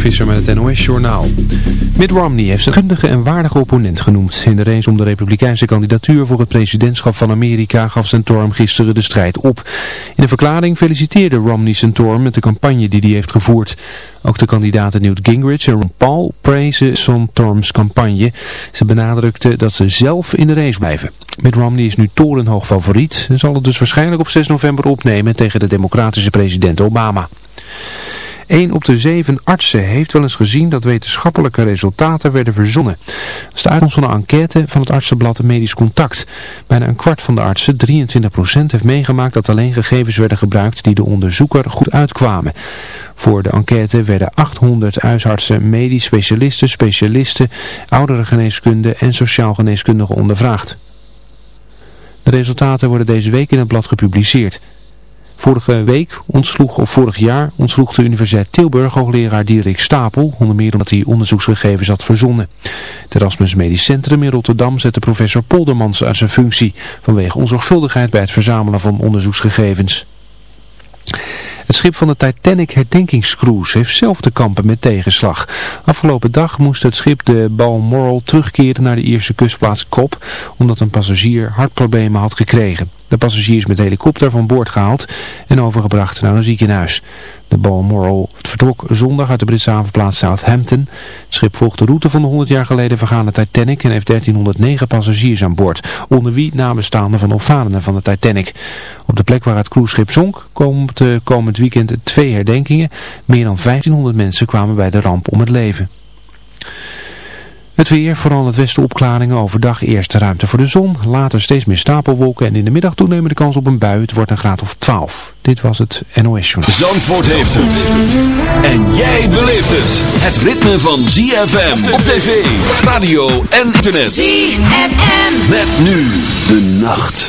Visser met het NOS-journaal. Mitt Romney heeft zijn kundige en waardige opponent genoemd. In de race om de republikeinse kandidatuur voor het presidentschap van Amerika gaf Santorum gisteren de strijd op. In een verklaring feliciteerde Romney Santorum met de campagne die hij heeft gevoerd. Ook de kandidaten Newt Gingrich en Paul prezen Santorums campagne. Ze benadrukten dat ze zelf in de race blijven. Mitt Romney is nu torenhoog favoriet en zal het dus waarschijnlijk op 6 november opnemen tegen de democratische president Obama. Een op de zeven artsen heeft wel eens gezien dat wetenschappelijke resultaten werden verzonnen. Dat is de uitkomst van een enquête van het artsenblad Medisch Contact. Bijna een kwart van de artsen, 23%, heeft meegemaakt dat alleen gegevens werden gebruikt die de onderzoeker goed uitkwamen. Voor de enquête werden 800 huisartsen, medisch specialisten, specialisten, ouderengeneeskunde en sociaal geneeskundigen ondervraagd. De resultaten worden deze week in het blad gepubliceerd. Vorige week ontsloeg, of vorig jaar ontsloeg de Universiteit Tilburg hoogleraar Dierik Stapel, onder meer omdat hij onderzoeksgegevens had verzonnen. Het Erasmus Medisch Centrum in Rotterdam zette professor Poldermans uit zijn functie vanwege onzorgvuldigheid bij het verzamelen van onderzoeksgegevens. Het schip van de Titanic herdenkingscruise heeft zelf te kampen met tegenslag. Afgelopen dag moest het schip de Balmoral terugkeren naar de Ierse kustplaats Kop, omdat een passagier hartproblemen had gekregen. De passagier is met helikopter van boord gehaald en overgebracht naar een ziekenhuis. De Balmoral vertrok zondag uit de Britse havenplaats Southampton. Het schip volgt de route van de 100 jaar geleden vergane Titanic en heeft 1309 passagiers aan boord, onder wie nabestaanden van opvarenden van de Titanic. Op de plek waar het cruiseschip zonk komt komend weekend twee herdenkingen. Meer dan 1500 mensen kwamen bij de ramp om het leven. Het weer, vooral in het westen opklaringen, overdag eerst ruimte voor de zon, later steeds meer stapelwolken en in de middag toenemende kans op een bui. Het wordt een graad of 12. Dit was het NOS Journal. Zandvoort heeft het. En jij beleeft het. Het ritme van ZFM op tv, radio en internet. ZFM. Met nu de nacht.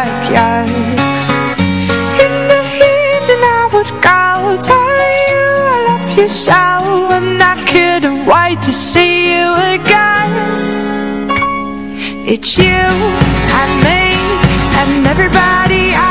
so And I couldn't wait to see you again. It's you and me and everybody out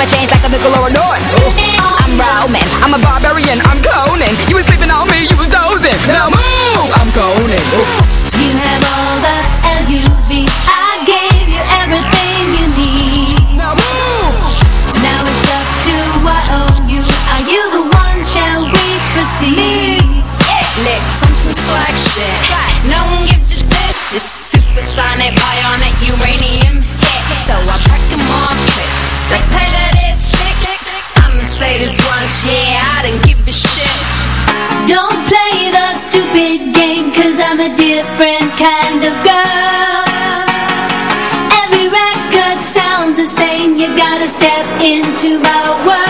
my chains like a nickel or a north. I'm Roman, I'm a barbarian, I'm Conan. You was sleeping on me, you was dozing. Now move, I'm Conan. Ooh. into my world.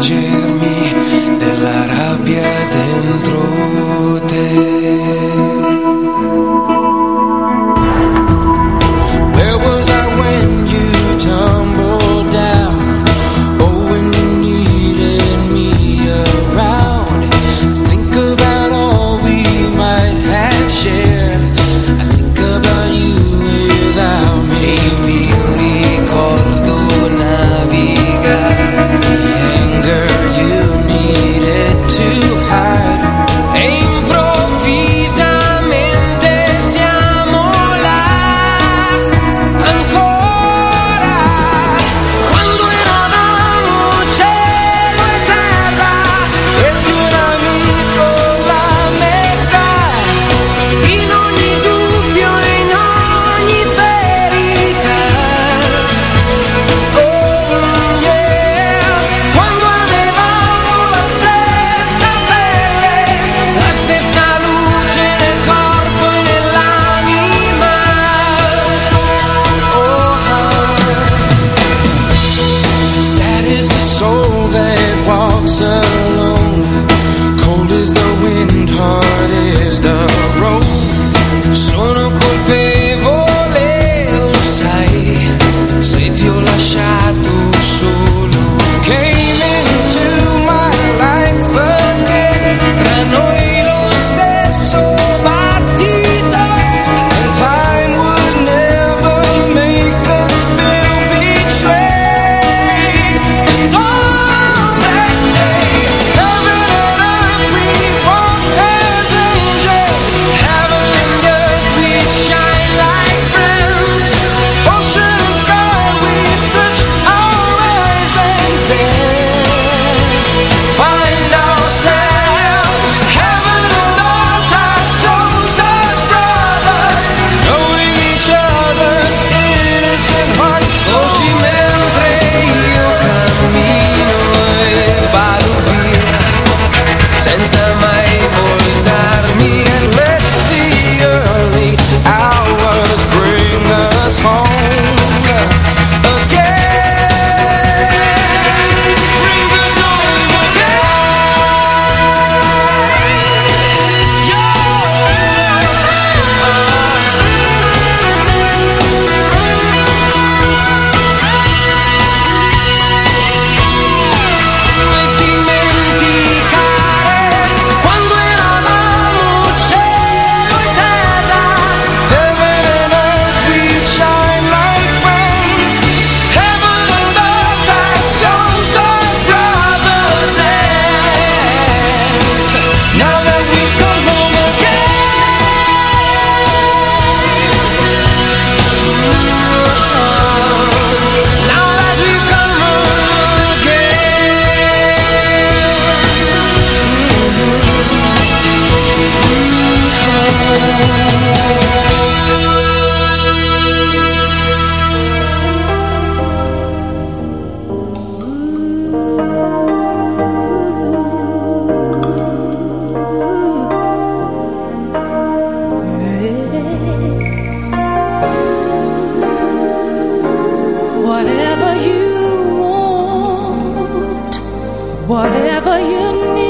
perdido. whatever you need.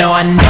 No, I know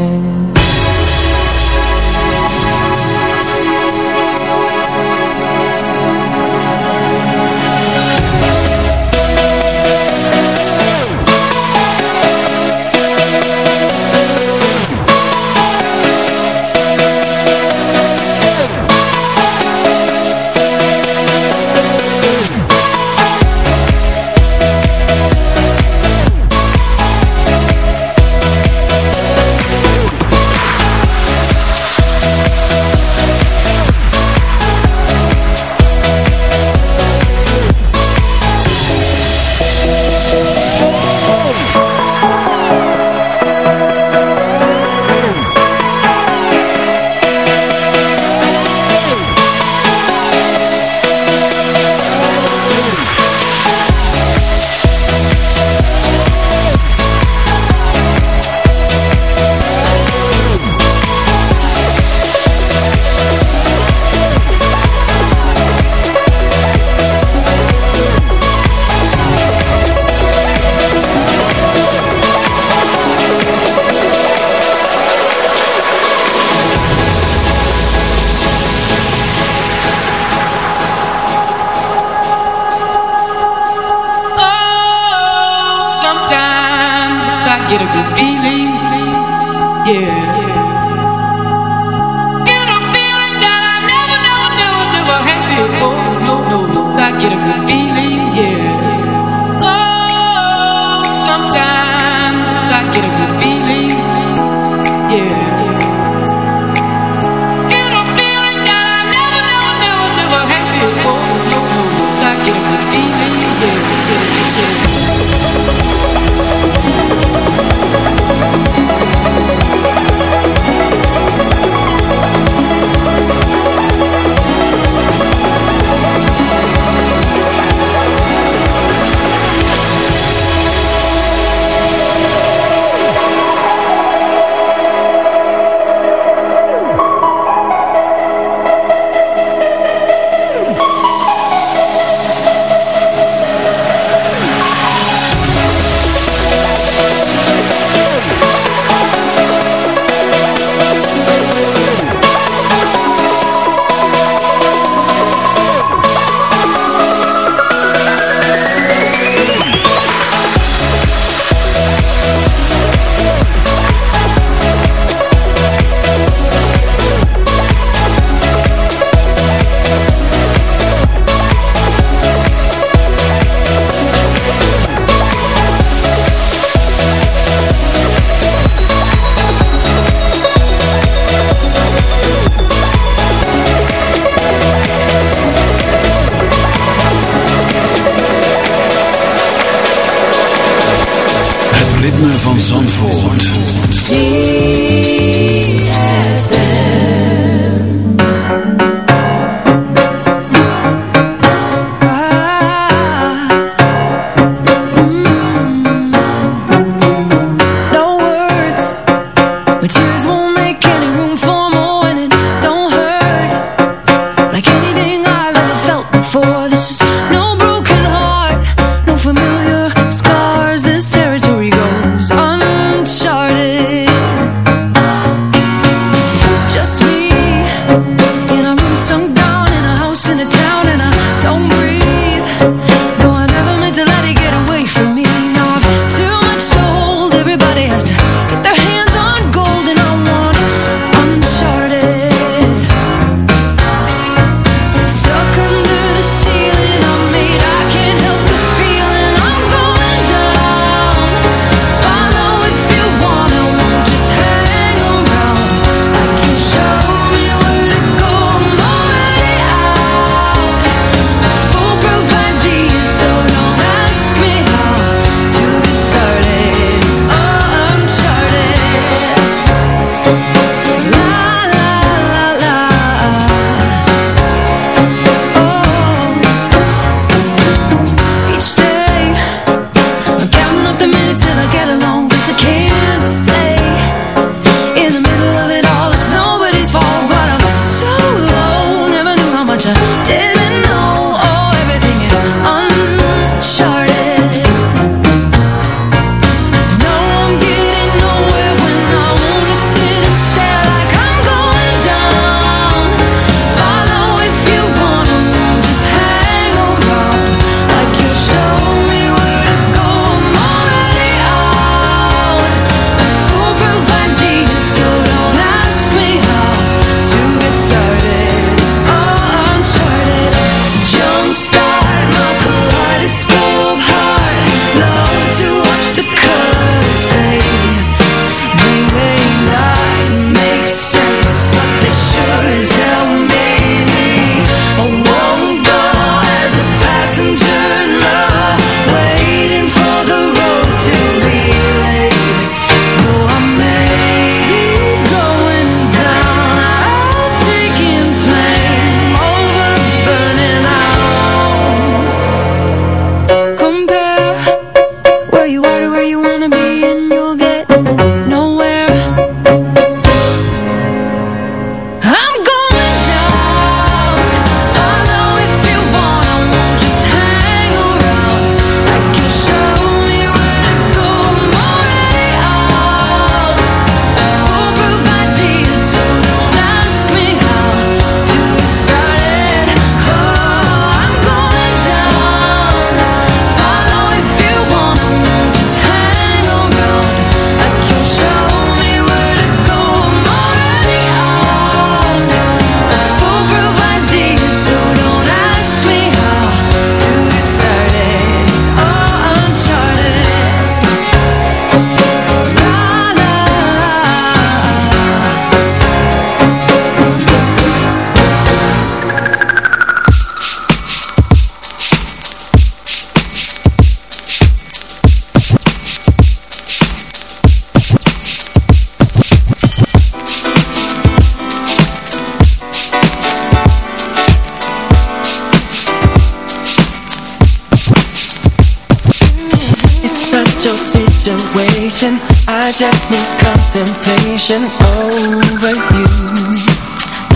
majestic contemplation over you.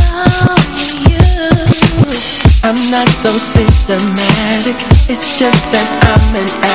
over you. I'm not so systematic, it's just that I'm an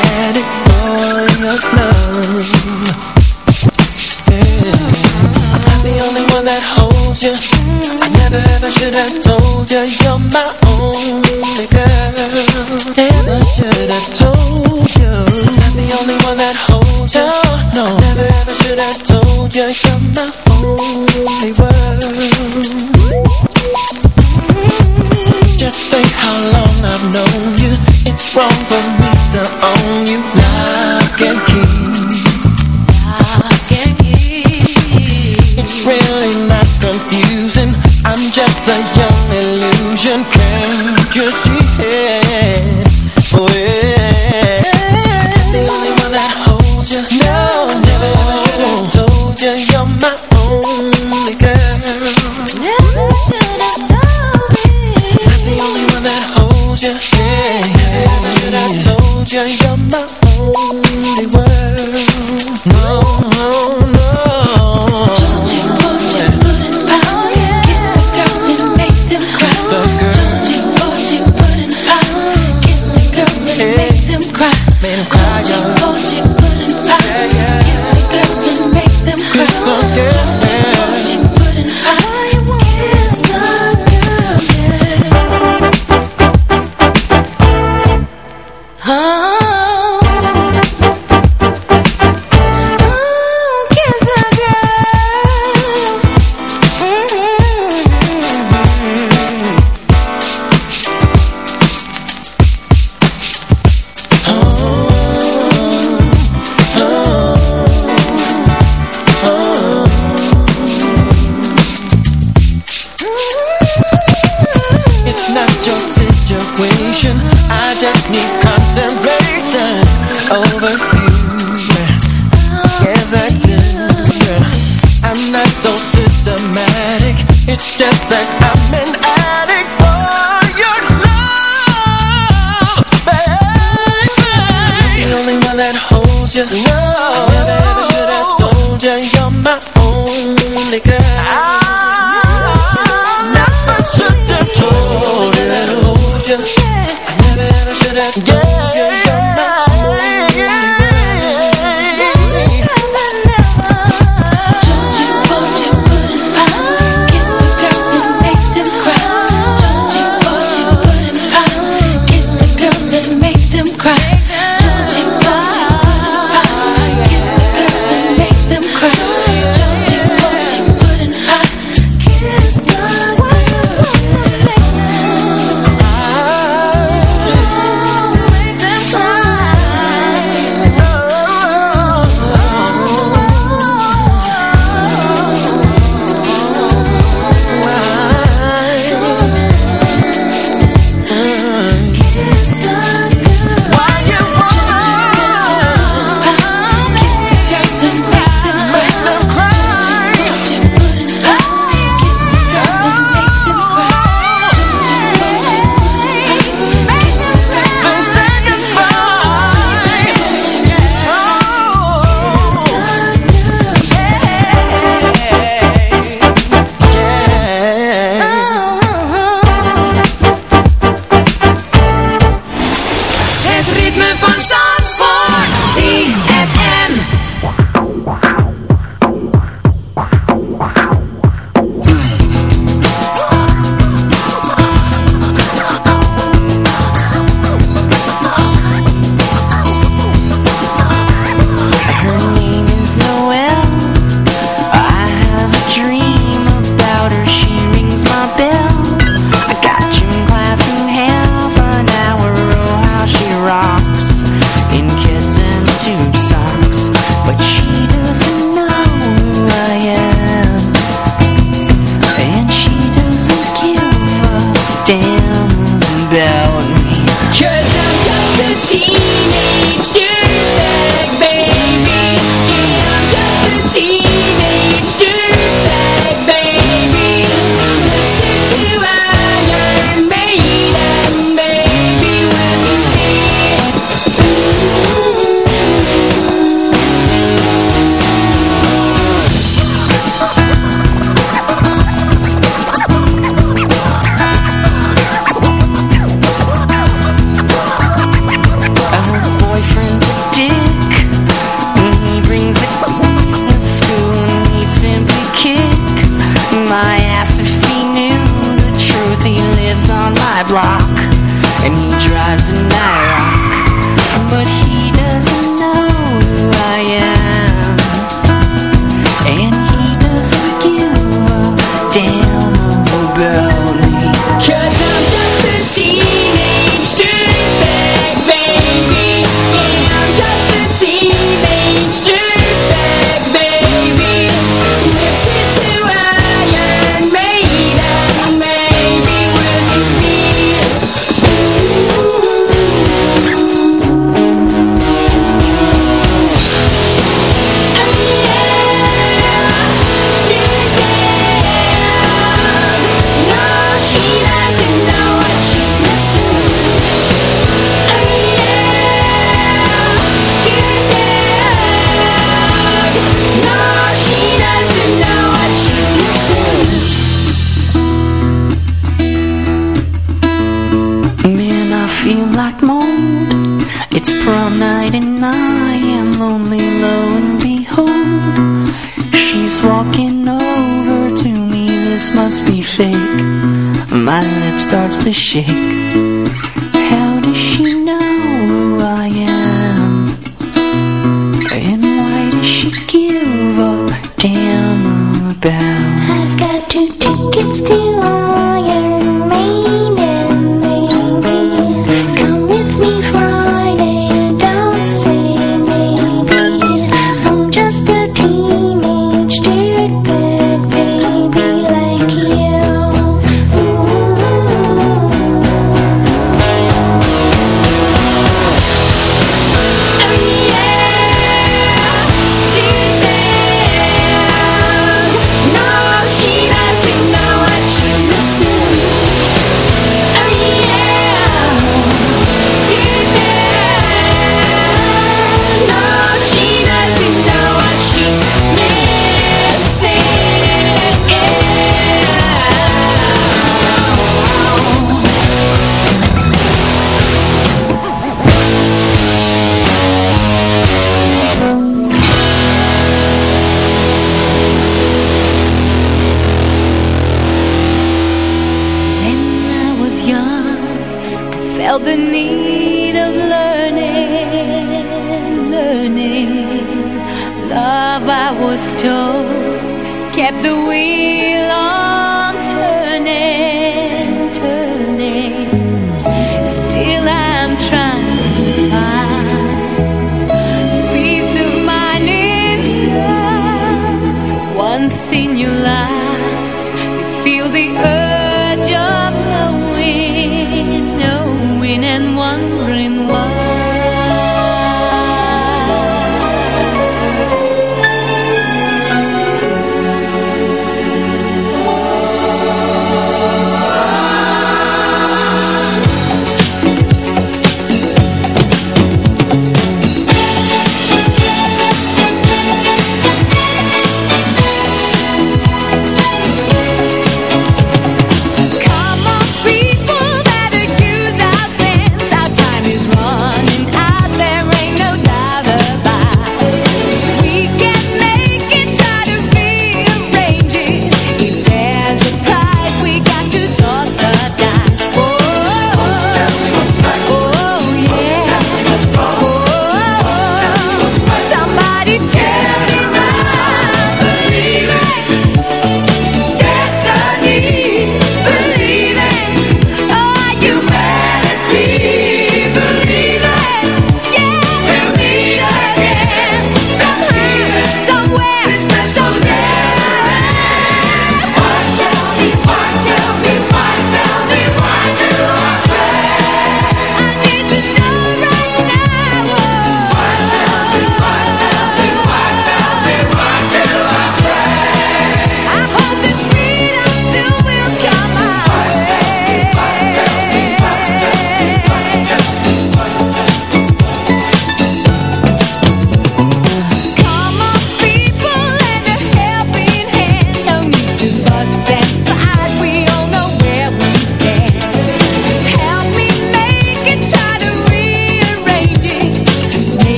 It's too late.